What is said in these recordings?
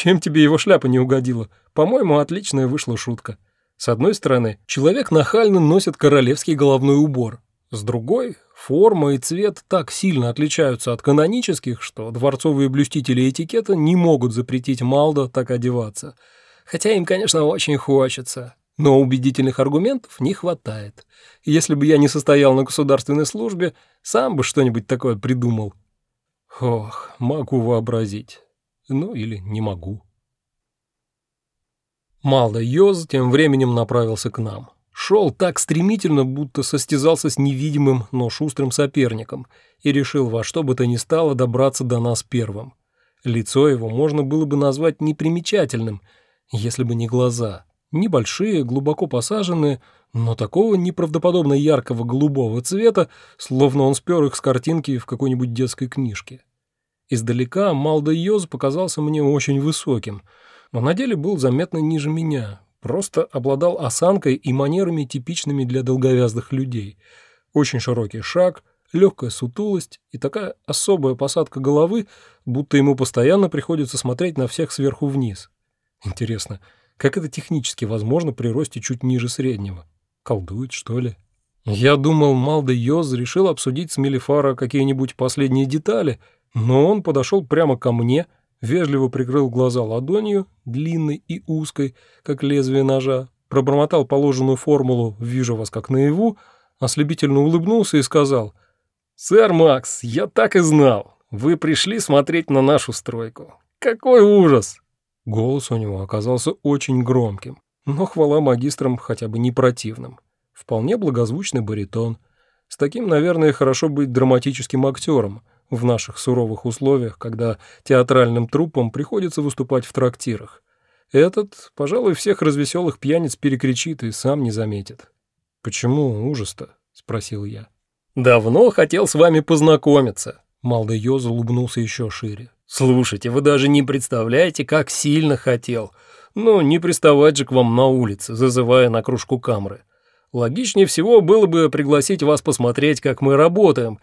Чем тебе его шляпа не угодила? По-моему, отличная вышла шутка. С одной стороны, человек нахально носит королевский головной убор. С другой, форма и цвет так сильно отличаются от канонических, что дворцовые блюстители этикета не могут запретить Малдо так одеваться. Хотя им, конечно, очень хочется. Но убедительных аргументов не хватает. Если бы я не состоял на государственной службе, сам бы что-нибудь такое придумал. Ох, могу вообразить. Ну или не могу. Малда Йоз тем временем направился к нам. Шел так стремительно, будто состязался с невидимым, но шустрым соперником, и решил во что бы то ни стало добраться до нас первым. Лицо его можно было бы назвать непримечательным, если бы не глаза. Небольшие, глубоко посаженные, но такого неправдоподобно яркого голубого цвета, словно он спер их с картинки в какой-нибудь детской книжке. Издалека Малда Йоз показался мне очень высоким, но на деле был заметно ниже меня, просто обладал осанкой и манерами, типичными для долговязых людей. Очень широкий шаг, легкая сутулость и такая особая посадка головы, будто ему постоянно приходится смотреть на всех сверху вниз. Интересно, как это технически возможно при росте чуть ниже среднего? Колдует, что ли? Я думал, Малда Йоз решил обсудить с Мелифара какие-нибудь последние детали — но он подошел прямо ко мне, вежливо прикрыл глаза ладонью, длинной и узкой, как лезвие ножа, пробормотал положенную формулу «вижу вас как наяву», ослепительно улыбнулся и сказал «Сэр Макс, я так и знал. Вы пришли смотреть на нашу стройку. Какой ужас!» Голос у него оказался очень громким, но хвала магистрам хотя бы не противным. Вполне благозвучный баритон. С таким, наверное, хорошо быть драматическим актером — в наших суровых условиях, когда театральным труппам приходится выступать в трактирах. Этот, пожалуй, всех развеселых пьяниц перекричит и сам не заметит. «Почему ужас-то?» — спросил я. «Давно хотел с вами познакомиться», — Малда Йоз еще шире. «Слушайте, вы даже не представляете, как сильно хотел. Ну, не приставать же к вам на улице, зазывая на кружку камры. Логичнее всего было бы пригласить вас посмотреть, как мы работаем,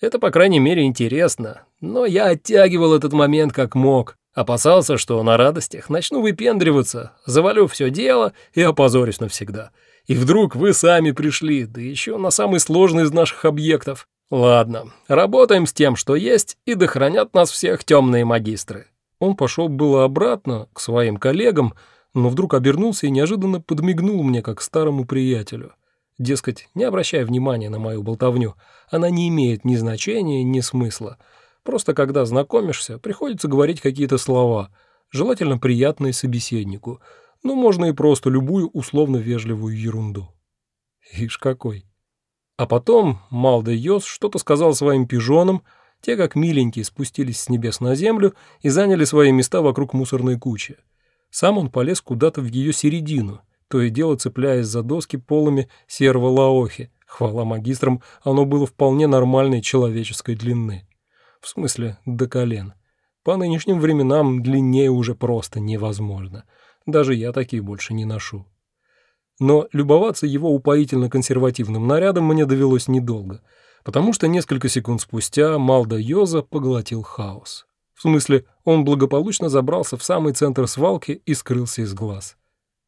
это, по крайней мере, интересно. Но я оттягивал этот момент как мог. Опасался, что на радостях начну выпендриваться, завалю все дело и опозорюсь навсегда. И вдруг вы сами пришли, да еще на самый сложный из наших объектов. Ладно, работаем с тем, что есть, и дохранят нас всех темные магистры. Он пошел было обратно, к своим коллегам, но вдруг обернулся и неожиданно подмигнул мне, как старому приятелю. Дескать, не обращай внимания на мою болтовню, она не имеет ни значения, ни смысла. Просто когда знакомишься, приходится говорить какие-то слова, желательно приятные собеседнику, ну, можно и просто любую условно-вежливую ерунду. Ишь какой. А потом Малда Йос что-то сказал своим пижонам, те, как миленькие, спустились с небес на землю и заняли свои места вокруг мусорной кучи. Сам он полез куда-то в ее середину — то и дело цепляясь за доски полами серого лаохи. Хвала магистрам, оно было вполне нормальной человеческой длины. В смысле, до колен. По нынешним временам длиннее уже просто невозможно. Даже я такие больше не ношу. Но любоваться его упоительно-консервативным нарядом мне довелось недолго, потому что несколько секунд спустя Малда Йоза поглотил хаос. В смысле, он благополучно забрался в самый центр свалки и скрылся из глаз.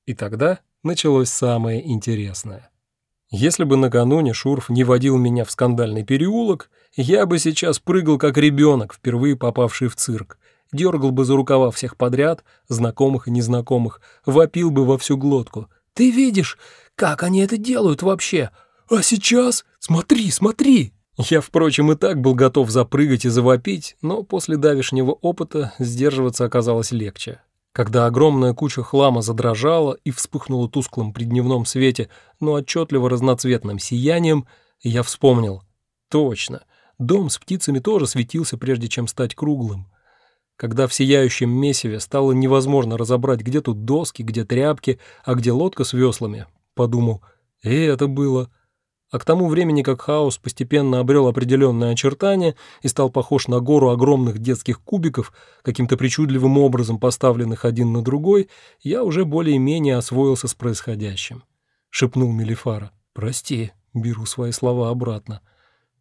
И тогда началось самое интересное. Если бы накануне Шурф не водил меня в скандальный переулок, я бы сейчас прыгал как ребенок, впервые попавший в цирк, дергал бы за рукава всех подряд, знакомых и незнакомых, вопил бы во всю глотку. «Ты видишь, как они это делают вообще? А сейчас? Смотри, смотри!» Я, впрочем, и так был готов запрыгать и завопить, но после давешнего опыта сдерживаться оказалось легче. Когда огромная куча хлама задрожала и вспыхнула тусклым при дневном свете, но отчетливо разноцветным сиянием, я вспомнил. Точно, дом с птицами тоже светился, прежде чем стать круглым. Когда в сияющем месиве стало невозможно разобрать, где тут доски, где тряпки, а где лодка с веслами, подумал, и это было а к тому времени, как хаос постепенно обрел определенные очертания и стал похож на гору огромных детских кубиков, каким-то причудливым образом поставленных один на другой, я уже более-менее освоился с происходящим. Шепнул Мелифара. «Прости, беру свои слова обратно.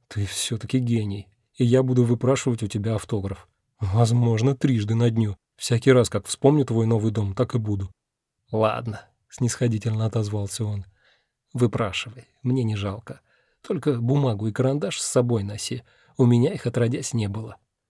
Ты все-таки гений, и я буду выпрашивать у тебя автограф. Возможно, трижды на дню. Всякий раз, как вспомню твой новый дом, так и буду». «Ладно», — снисходительно отозвался он. «Выпрашивай, мне не жалко. Только бумагу и карандаш с собой носи. У меня их отродясь не было».